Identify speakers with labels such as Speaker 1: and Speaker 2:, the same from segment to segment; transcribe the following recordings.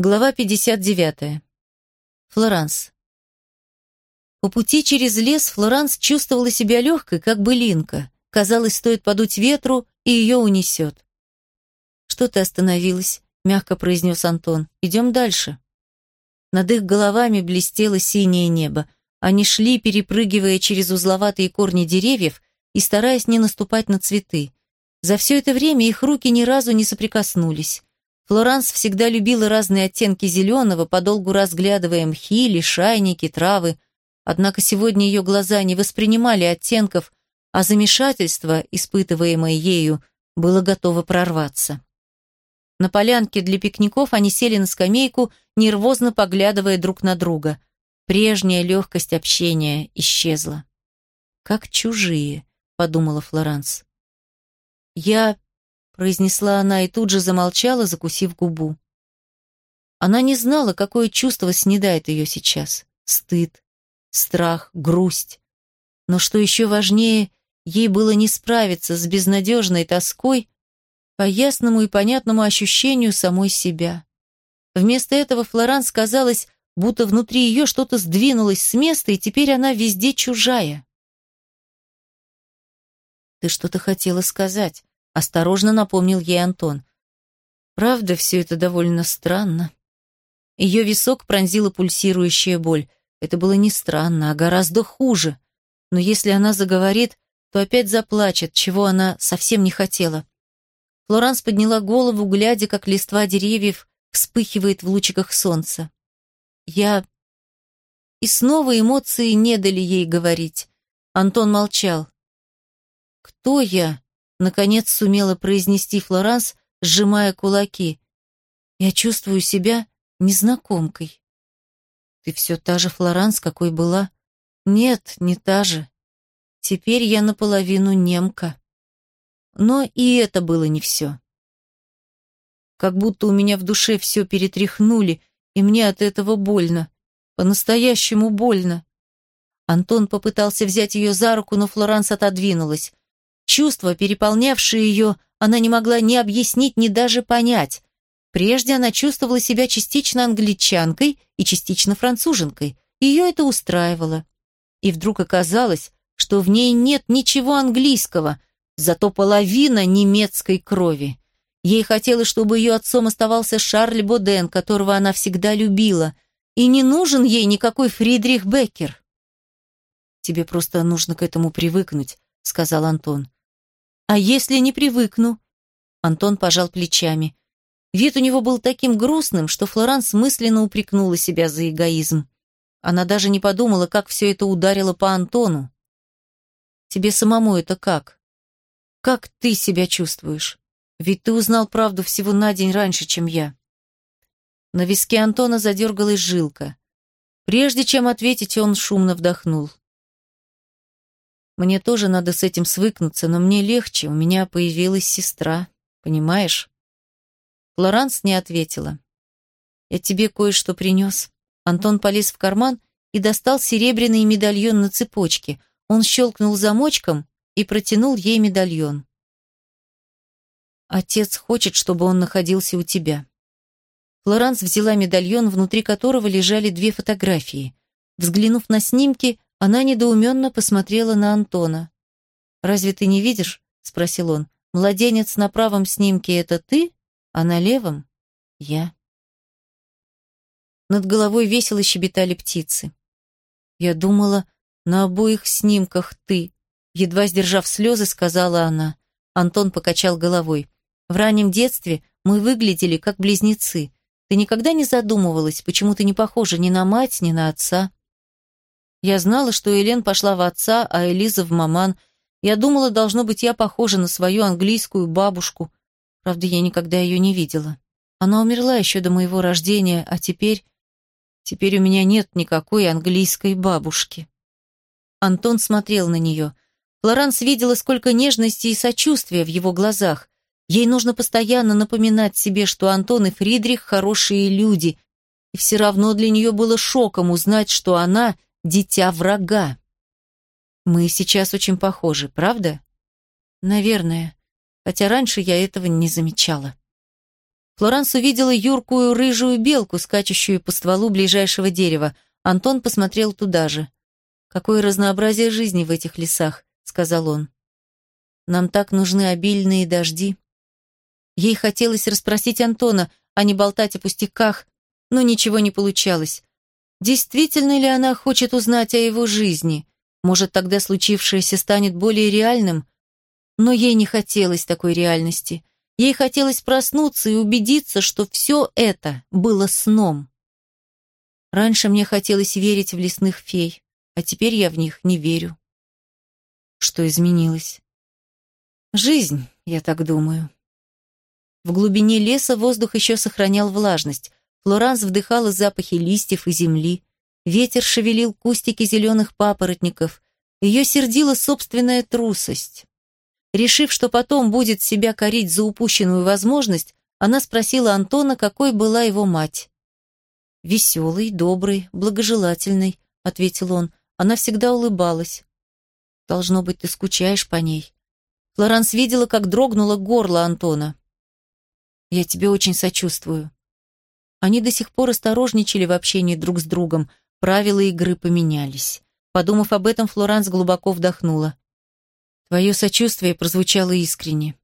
Speaker 1: Глава 59. Флоранс. По пути через лес Флоранс чувствовала себя легкой, как былинка. Казалось, стоит подуть ветру, и ее унесет. «Что ты остановилась?» — мягко произнес Антон. «Идем дальше». Над их головами блестело синее небо. Они шли, перепрыгивая через узловатые корни деревьев и стараясь не наступать на цветы. За все это время их руки ни разу не соприкоснулись. Флоранс всегда любила разные оттенки зеленого, подолгу разглядывая мхи, лишайники, травы. Однако сегодня ее глаза не воспринимали оттенков, а замешательство, испытываемое ею, было готово прорваться. На полянке для пикников они сели на скамейку, нервозно поглядывая друг на друга. Прежняя легкость общения исчезла. «Как чужие», — подумала Флоранс. «Я произнесла она и тут же замолчала, закусив губу. Она не знала, какое чувство снедает ее сейчас. Стыд, страх, грусть. Но что еще важнее, ей было не справиться с безнадежной тоской по ясному и понятному ощущению самой себя. Вместо этого Флоранс казалось, будто внутри ее что-то сдвинулось с места, и теперь она везде чужая. «Ты что-то хотела сказать», Осторожно напомнил ей Антон. Правда, все это довольно странно. Ее висок пронзила пульсирующая боль. Это было не странно, а гораздо хуже. Но если она заговорит, то опять заплачет, чего она совсем не хотела. Флоранс подняла голову, глядя, как листва деревьев вспыхивает в лучиках солнца. Я... И снова эмоции не дали ей говорить. Антон молчал. «Кто я?» Наконец сумела произнести Флоранс, сжимая кулаки. «Я чувствую себя незнакомкой». «Ты все та же Флоранс, какой была?» «Нет, не та же. Теперь я наполовину немка». Но и это было не все. Как будто у меня в душе все перетряхнули, и мне от этого больно. По-настоящему больно. Антон попытался взять ее за руку, но Флоранс отодвинулась. Чувства, переполнявшие ее, она не могла ни объяснить, ни даже понять. Прежде она чувствовала себя частично англичанкой и частично француженкой. Ее это устраивало. И вдруг оказалось, что в ней нет ничего английского, зато половина немецкой крови. Ей хотелось, чтобы ее отцом оставался Шарль Боден, которого она всегда любила, и не нужен ей никакой Фридрих Беккер. «Тебе просто нужно к этому привыкнуть», — сказал Антон. «А если не привыкну?» Антон пожал плечами. Вид у него был таким грустным, что Флоранс мысленно упрекнула себя за эгоизм. Она даже не подумала, как все это ударило по Антону. «Тебе самому это как? Как ты себя чувствуешь? Ведь ты узнал правду всего на день раньше, чем я». На виске Антона задергалась жилка. Прежде чем ответить, он шумно вдохнул. Мне тоже надо с этим свыкнуться, но мне легче, у меня появилась сестра, понимаешь? Флоранс не ответила. Я тебе кое-что принес. Антон полез в карман и достал серебряный медальон на цепочке. Он щелкнул замочком и протянул ей медальон. Отец хочет, чтобы он находился у тебя. Флоранс взяла медальон, внутри которого лежали две фотографии. Взглянув на снимки, она недоуменно посмотрела на Антона. «Разве ты не видишь?» — спросил он. «Младенец на правом снимке — это ты, а на левом — я». Над головой весело щебетали птицы. «Я думала, на обоих снимках ты», — едва сдержав слезы, сказала она. Антон покачал головой. «В раннем детстве мы выглядели как близнецы. Ты никогда не задумывалась, почему ты не похожа ни на мать, ни на отца?» Я знала, что Элен пошла в отца, а Элиза в маман. Я думала, должно быть, я похожа на свою английскую бабушку. Правда, я никогда ее не видела. Она умерла еще до моего рождения, а теперь... Теперь у меня нет никакой английской бабушки. Антон смотрел на нее. Флоранс видела, сколько нежности и сочувствия в его глазах. Ей нужно постоянно напоминать себе, что Антон и Фридрих хорошие люди, и все равно для нее было шоком узнать, что она дитя врага. Мы сейчас очень похожи, правда? Наверное, хотя раньше я этого не замечала. Флоранс увидела юркую рыжую белку, скачущую по стволу ближайшего дерева. Антон посмотрел туда же. «Какое разнообразие жизни в этих лесах», — сказал он. «Нам так нужны обильные дожди». Ей хотелось расспросить Антона, а не болтать о пустяках, но ничего не получалось. Действительно ли она хочет узнать о его жизни? Может, тогда случившееся станет более реальным? Но ей не хотелось такой реальности. Ей хотелось проснуться и убедиться, что все это было сном. Раньше мне хотелось верить в лесных фей, а теперь я в них не верю. Что изменилось? Жизнь, я так думаю. В глубине леса воздух еще сохранял влажность. Флоранс вдыхала запахи листьев и земли. Ветер шевелил кустики зеленых папоротников. Ее сердила собственная трусость. Решив, что потом будет себя корить за упущенную возможность, она спросила Антона, какой была его мать. «Веселый, добрый, благожелательный», — ответил он. Она всегда улыбалась. «Должно быть, ты скучаешь по ней». Флоранс видела, как дрогнуло горло Антона. «Я тебе очень сочувствую». Они до сих пор осторожничали в общении друг с другом, правила игры поменялись. Подумав об этом, Флоранс глубоко вдохнула. Твое сочувствие прозвучало искренне.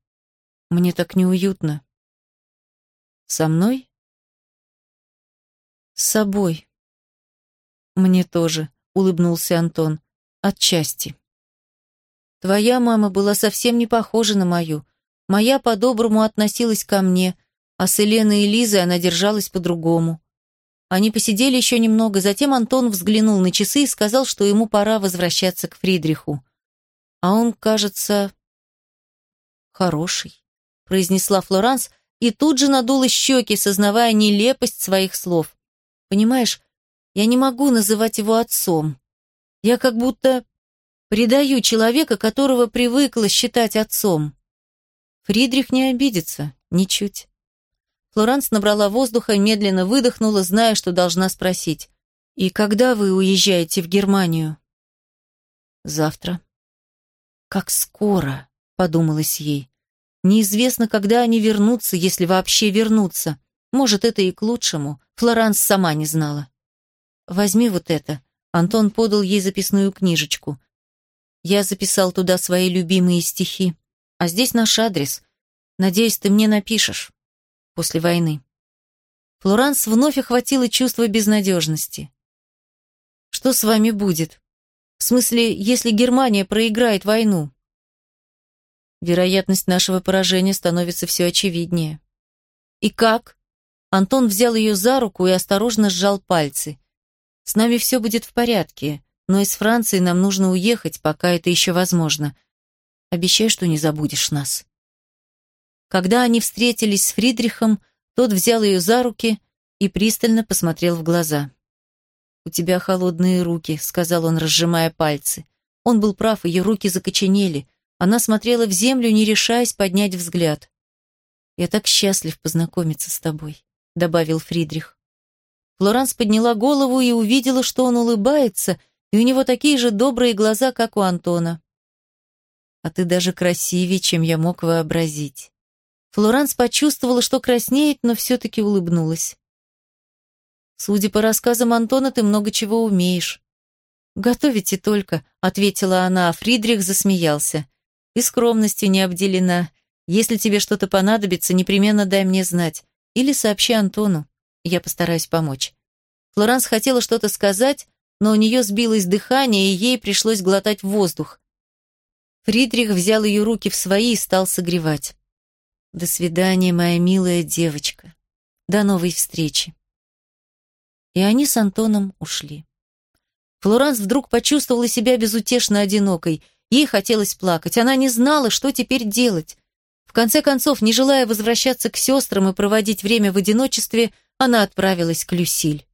Speaker 1: Мне так неуютно. Со мной? С собой. Мне тоже, улыбнулся Антон. Отчасти. Твоя мама была совсем не похожа на мою. Моя по-доброму относилась ко мне, а с Еленой и Лизой она держалась по-другому. Они посидели еще немного, затем Антон взглянул на часы и сказал, что ему пора возвращаться к Фридриху. А он, кажется, хороший, произнесла Флоранс и тут же надула щеки, сознавая нелепость своих слов. Понимаешь, я не могу называть его отцом. Я как будто предаю человека, которого привыкла считать отцом. Фридрих не обидится, ничуть. Флоранс набрала воздуха медленно выдохнула, зная, что должна спросить. «И когда вы уезжаете в Германию?» «Завтра», как скоро, подумалось ей. Неизвестно, когда они вернутся, если вообще вернутся. Может, это и к лучшему. Флоранс сама не знала. Возьми вот это. Антон подал ей записную книжечку. Я записал туда свои любимые стихи. А здесь наш адрес. Надеюсь, ты мне напишешь. После войны. Флоранс вновь охватило чувство безнадежности. Что с вами будет? В смысле, если Германия проиграет войну? Вероятность нашего поражения становится все очевиднее. И как? Антон взял ее за руку и осторожно сжал пальцы. С нами все будет в порядке, но из Франции нам нужно уехать, пока это еще возможно. Обещай, что не забудешь нас. Когда они встретились с Фридрихом, тот взял ее за руки и пристально посмотрел в глаза. «У тебя холодные руки», — сказал он, разжимая пальцы. Он был прав, ее руки закоченели. Она смотрела в землю, не решаясь поднять взгляд. «Я так счастлив познакомиться с тобой», — добавил Фридрих. Флоранс подняла голову и увидела, что он улыбается, и у него такие же добрые глаза, как у Антона. «А ты даже красивее, чем я мог вообразить». Флоранс почувствовала, что краснеет, но все-таки улыбнулась. Судя по рассказам Антона, ты много чего умеешь. Готовите только, ответила она, а Фридрих засмеялся. И скромностью не обделена. Если тебе что-то понадобится, непременно дай мне знать. Или сообщи Антону. Я постараюсь помочь. Флоранс хотела что-то сказать, но у нее сбилось дыхание, и ей пришлось глотать воздух. Фридрих взял ее руки в свои и стал согревать. «До свидания, моя милая девочка. До новой встречи» и они с Антоном ушли. Флоранс вдруг почувствовала себя безутешно одинокой. Ей хотелось плакать. Она не знала, что теперь делать. В конце концов, не желая возвращаться к сестрам и проводить время в одиночестве, она отправилась к Люсиль.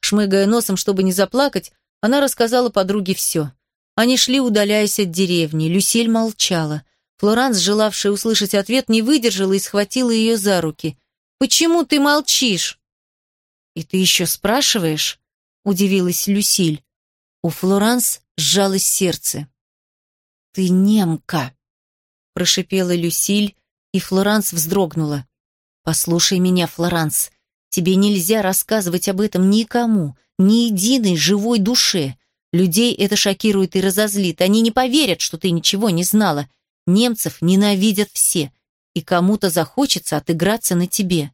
Speaker 1: Шмыгая носом, чтобы не заплакать, она рассказала подруге все. Они шли, удаляясь от деревни. Люсиль молчала. Флоранс, желавшая услышать ответ, не выдержала и схватила ее за руки. «Почему ты молчишь?» «И ты еще спрашиваешь?» — удивилась Люсиль. У Флоранс сжалось сердце. «Ты немка!» — прошипела Люсиль, и Флоранс вздрогнула. «Послушай меня, Флоранс. Тебе нельзя рассказывать об этом никому, ни единой живой душе. Людей это шокирует и разозлит. Они не поверят, что ты ничего не знала. Немцев ненавидят все, и кому-то захочется отыграться на тебе.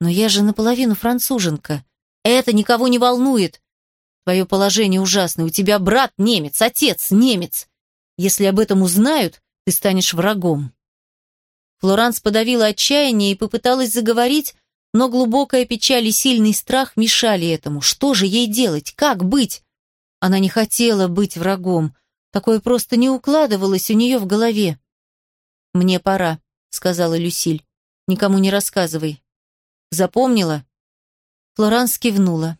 Speaker 1: Но я же наполовину француженка. Это никого не волнует. Твое положение ужасное. У тебя брат немец, отец немец. Если об этом узнают, ты станешь врагом. Флоранс подавила отчаяние и попыталась заговорить, но глубокая печаль и сильный страх мешали этому. Что же ей делать? Как быть? Она не хотела быть врагом. Такое просто не укладывалось у нее в голове. «Мне пора», — сказала Люсиль. «Никому не рассказывай». «Запомнила?» Флоранс кивнула.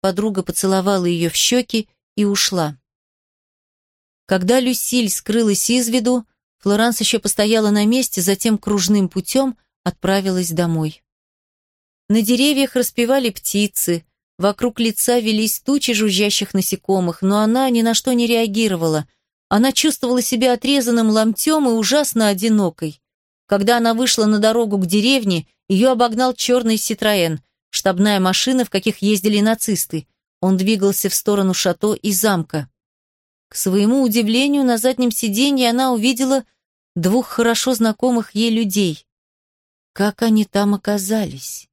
Speaker 1: Подруга поцеловала ее в щеки и ушла. Когда Люсиль скрылась из виду, Флоранс еще постояла на месте, затем кружным путем отправилась домой. На деревьях распевали птицы, вокруг лица велись тучи жужжащих насекомых, но она ни на что не реагировала. Она чувствовала себя отрезанным ломтем и ужасно одинокой. Когда она вышла на дорогу к деревне, ее обогнал черный Ситроен, штабная машина, в каких ездили нацисты. Он двигался в сторону шато и замка. К своему удивлению, на заднем сиденье она увидела двух хорошо знакомых ей людей. Как они там оказались?